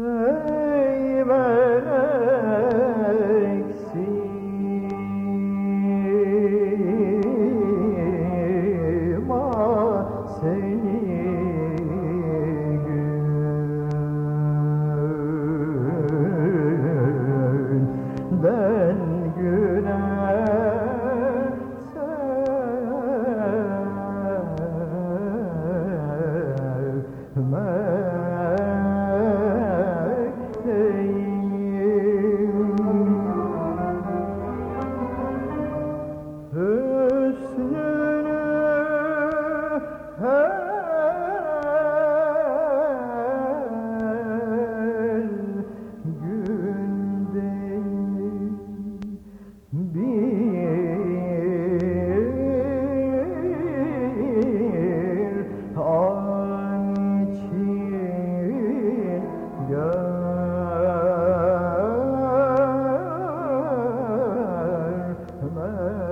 Oh.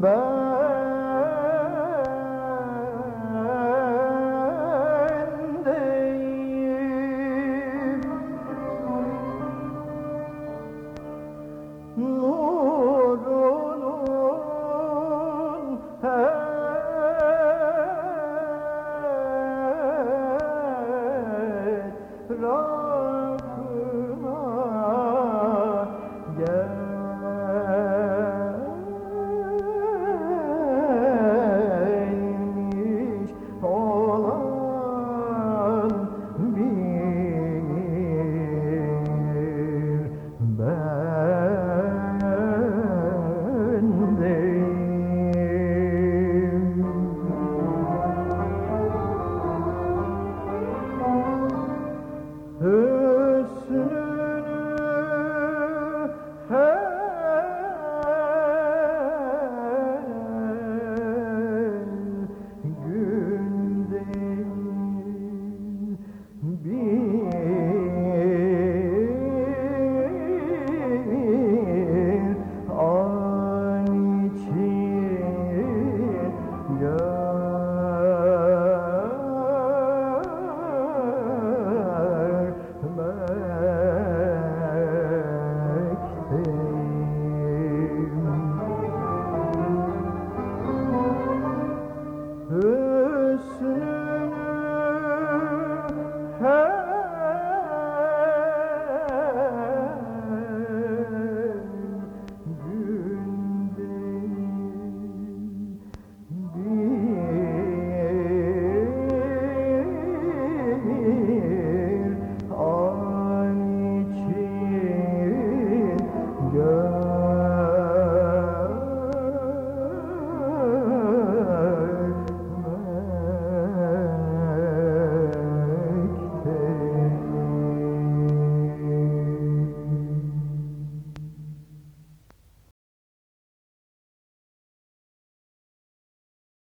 Bye. say